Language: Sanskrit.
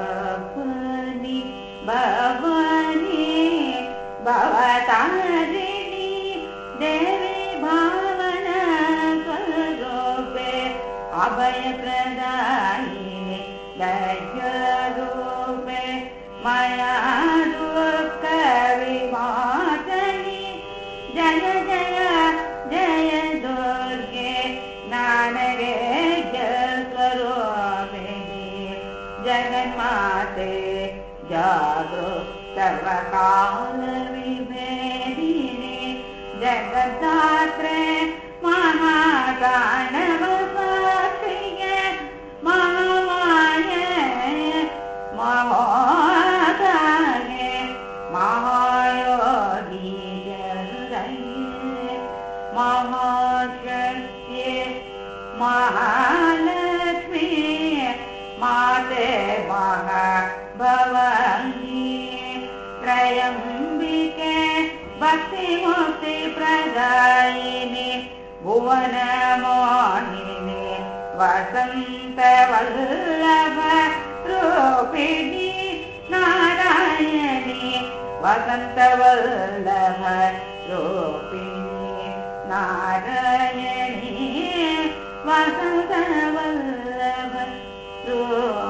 भवनि भवनि भवतारिणि देवी भावन स्वरूपे अभय प्रदायिनि दयरूपे मया दुःखविमातनि जय जय जय दुर्गे नानगे जगन्माते जागो सर्वकालविभेदिने जगद्धात्रे महादानवसाक्षिये महामाये महोदाये महायोगी महाशक्ये महालक्ष्मी भवन्ति त्रयम्बिके भक्तिमुक्ति प्रदायिनि भुवनमोहिनि वसन्तवल्लभ रूपिणि नारायणि रूपिणि नारायणि वसन्तवल्लभ 若悲。